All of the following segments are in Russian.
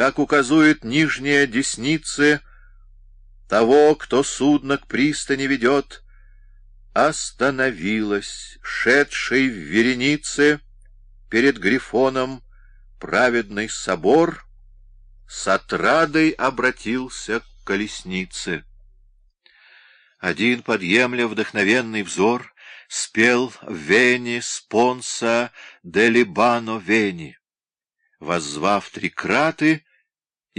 как указует нижняя десница того, кто судно к пристани ведет, остановилась, шедший в веренице перед Грифоном праведный собор, с отрадой обратился к колеснице. Один, подъемля вдохновенный взор, спел в Вене спонса де Либано Вени, воззвав три краты,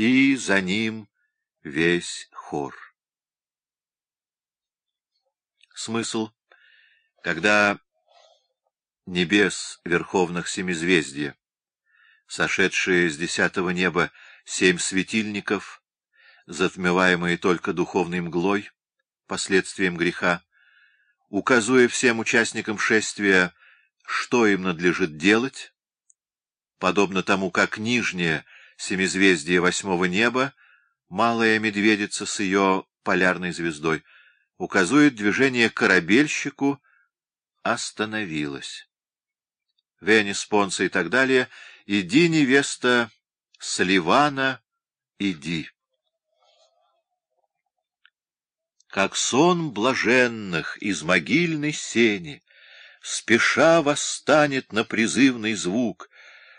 и за ним весь хор. Смысл, когда небес верховных семизвездия, сошедшие с десятого неба семь светильников, затмеваемые только духовной мглой, последствием греха, указуя всем участникам шествия, что им надлежит делать, подобно тому, как нижнее семизвездие восьмого неба, малая медведица с ее полярной звездой, указует движение корабельщику, остановилась. Венес, Понца и так далее, иди, невеста, с Ливана, иди. как сон блаженных из могильной сени, спеша восстанет на призывный звук,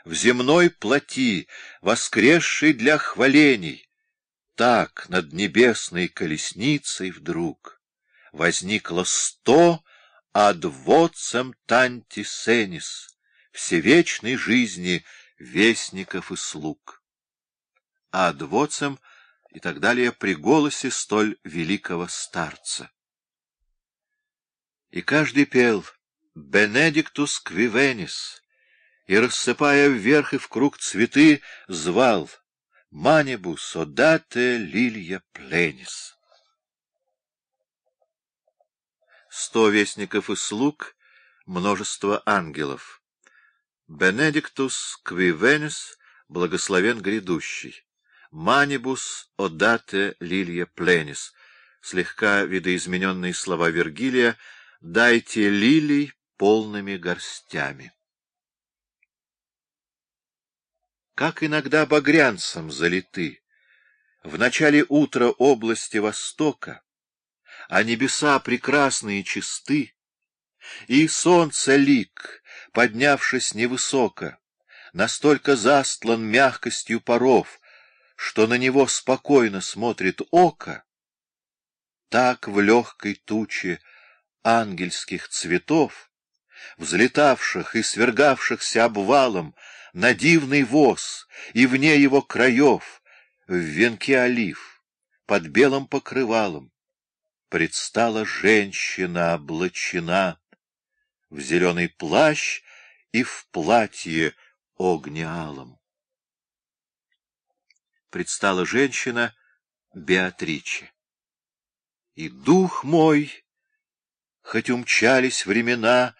в земной плоти, воскресший для хвалений, так над небесной колесницей вдруг возникло сто адвоцем танти сенис, всевечной жизни вестников и слуг. Адвоцем — и так далее при голосе столь великого старца. И каждый пел «Бенедиктус квивенис», и, рассыпая вверх и вкруг цветы, звал «Манибус одате лилья пленис». Сто вестников и слуг, множество ангелов. Бенедиктус квивенис, благословен грядущий. «Манибус одате лилия пленис», слегка видоизмененные слова Вергилия «дайте лилий полными горстями». Как иногда багрянцам залиты. В начале утра области Востока, а небеса прекрасные и чисты, и солнце лик, поднявшись невысоко, настолько застлан мягкостью паров, что на него спокойно смотрит око, так в легкой туче ангельских цветов, взлетавших и свергавшихся обвалом на дивный воз и вне его краев, в венке олив, под белым покрывалом, предстала женщина облачена в зеленый плащ и в платье огнеалом предстала женщина Беатриче. И дух мой, хоть умчались времена,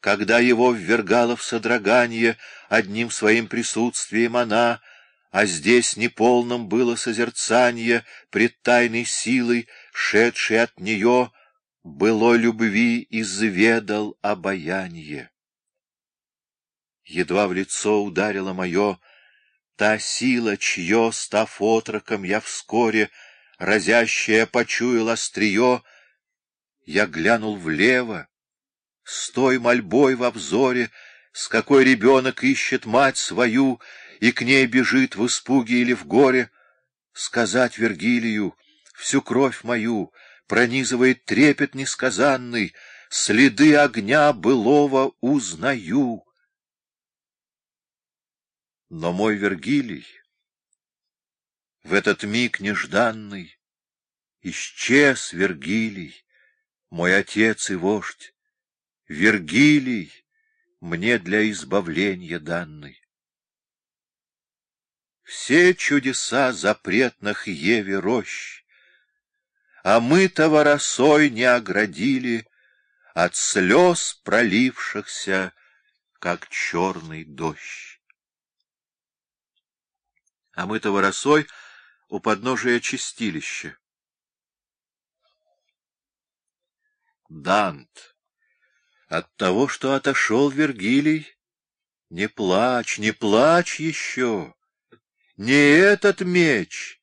когда его ввергала в содрогание одним своим присутствием она, а здесь неполным было созерцание пред тайной силой, шедшей от нее, было любви изведал обаяние. Едва в лицо ударило мое Та сила, чье, став отроком, я вскоре, разящая, почуял острие, я глянул влево, с той мольбой во взоре, с какой ребенок ищет мать свою и к ней бежит в испуге или в горе, сказать Вергилию всю кровь мою пронизывает трепет несказанный, следы огня былого узнаю. Но мой Вергилий в этот миг нежданный исчез Вергилий, мой отец и вождь, Вергилий мне для избавления данный. Все чудеса запретных Еве рощ, а мы-то росой не оградили от слез пролившихся, как черный дождь а омытого росой у подножия чистилища. Дант, от того, что отошел Вергилий, не плачь, не плачь еще, Не этот меч,